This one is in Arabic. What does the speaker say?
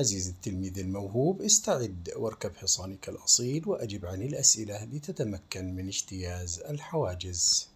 عزيزي التلميذ الموهوب استعد واركب حصانك الأصيل وأجب عن الأسئلة لتتمكن من اجتياز الحواجز.